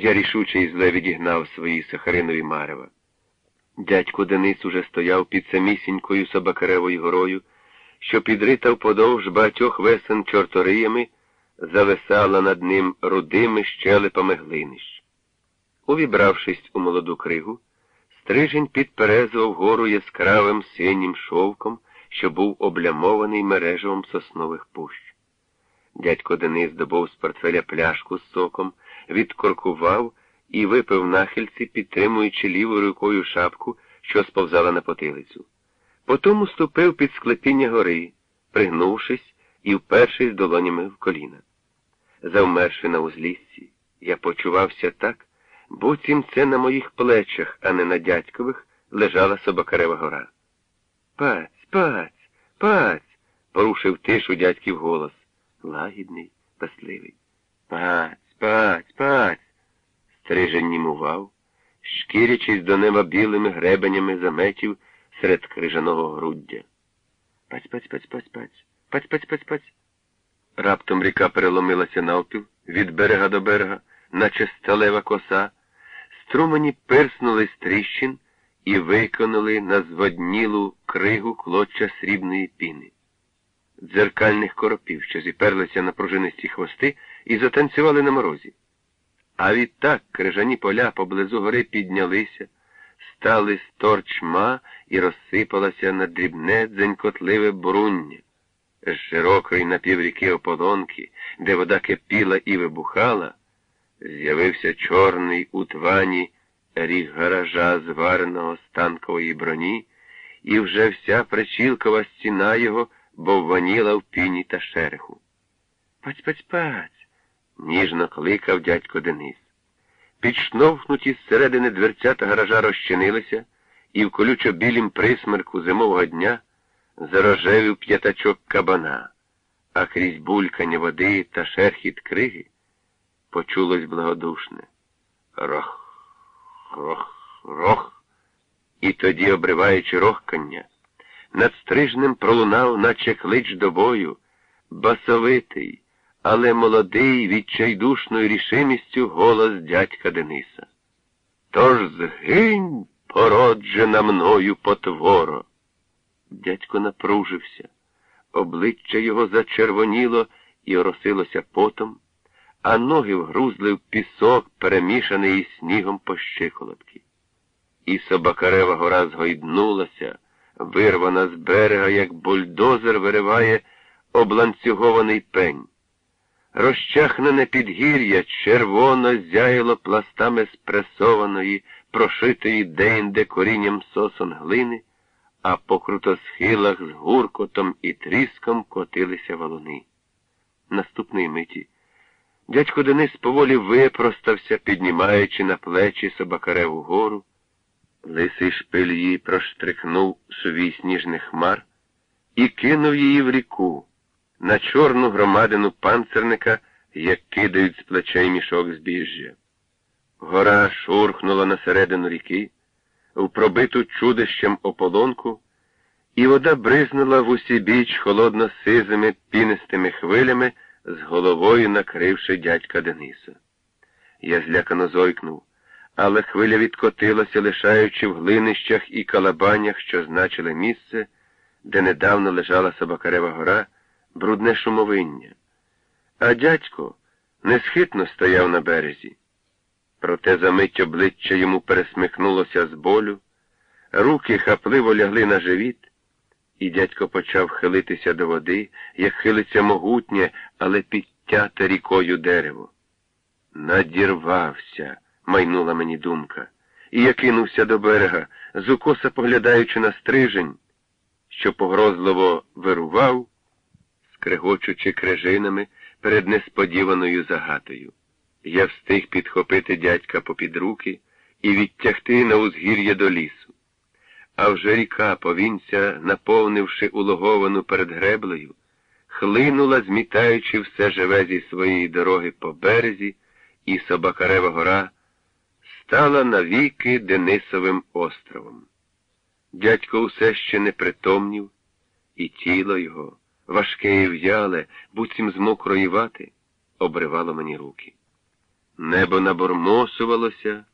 Я рішуче і зле відігнав свої сахаринові марева. Дядько Денис уже стояв під самісінькою Собакаревою горою, що підрита вподовж багатьох весен чорториями, зависала над ним рудими щелепами глинищ. Увібравшись у молоду кригу, стрижень підперезував гору яскравим синім шовком, що був облямований мережевом соснових пущ. Дядько Денис добув з портфеля пляшку з соком, відкоркував і випив нахильці, підтримуючи лівою рукою шапку, що сповзала на потилицю. Потім уступив під склепіння гори, пригнувшись і впершись долонями в коліна. Завмерши на узліссі, я почувався так, буцім це на моїх плечах, а не на дядькових, лежала собакарева гора. Паць, паць, паць, порушив тишу дядьків голос, лагідний, пасливий. Паць, паць, паць. Стрижень німував, шкірячись до неба білими гребенями заметів серед крижаного груддя. Паць, паць, паць, паць, паць, паць, паць, паць, паць. Раптом ріка переломилася навпіл від берега до берега, наче сталева коса, струмені перснули з тріщин і виконали на зводнілу кригу клоча срібної піни. Дзеркальних коропів, що зіперлися на пружинисті хвости і затанцювали на морозі. А відтак крижані поля поблизу гори піднялися, стали з торчма і розсипалася на дрібне дзенькотливе буруння. З широкої напівріки ополонки, де вода кипіла і вибухала, з'явився чорний у твані ріг гаража звареного з танкової броні, і вже вся причілкова стіна його бовваніла в піні та шереху. Паць, паць, паць, ніжно кликав дядько Денис. Підшновхнуті зсередини дверцята гаража розчинилися, і в колючо білім присмерку зимового дня зарожевів п'ятачок кабана, а крізь булькання води та шерхіт криги почулось благодушне. Рох, рох, рох. І тоді, обриваючи рохкання, над стрижнем пролунав, наче клич до бою, басовитий, але молодий відчайдушною рішимістю голос дядька Дениса. Тож згинь, породжена мною потворо. Дядько напружився, обличчя його зачервоніло і оросилося потом, а ноги вгрузли в пісок, перемішаний із снігом по щиколотки. І собакарева гора згойднулася, вирвана з берега, як бульдозер вириває обланцюгований пень. Розчахнене підгір'я червоно зяяло пластами спресованої, прошитої деінде корінням сосон глини, а по крутосхилах з гуркотом і тріском котилися валуни. Наступної миті дядько Денис поволі випростався, піднімаючи на плечі собакареву гору. Лисий шпиль її проштрикнув сувій сніжних хмар і кинув її в ріку на чорну громадину панцерника, як кидають з плечей мішок збіжжя. Гора шурхнула на середину ріки, в пробиту чудищем ополонку, і вода бризнула в усі біч холодно сизими пінистими хвилями, з головою накривши дядька Дениса. Я злякано зойкнув, але хвиля відкотилася, лишаючи в глинищах і калабанях, що значили місце, де недавно лежала Собакарева гора брудне шумовиння. А дядько несхитно стояв на березі. Проте за мить обличчя йому пересмикнулося з болю, руки хапливо лягли на живіт, і дядько почав хилитися до води, як хилиться могутнє, але підтяте рікою дерево. Надірвався, майнула мені думка, і я кинувся до берега, з укоса поглядаючи на стрижень, що погрозливо вирував скрегочучи крижинами перед несподіваною загатою. Я встиг підхопити дядька попід руки і відтягти на узгір'я до лісу. А вже ріка, повінця, наповнивши улоговану перед греблею, хлинула, змітаючи все живе зі своєї дороги по березі, і Собакарева гора стала навіки Денисовим островом. Дядько усе ще не притомнів, і тіло його важке і в'яле, буцім з мокрої вати, обривало мені руки. Небо набормосувалося,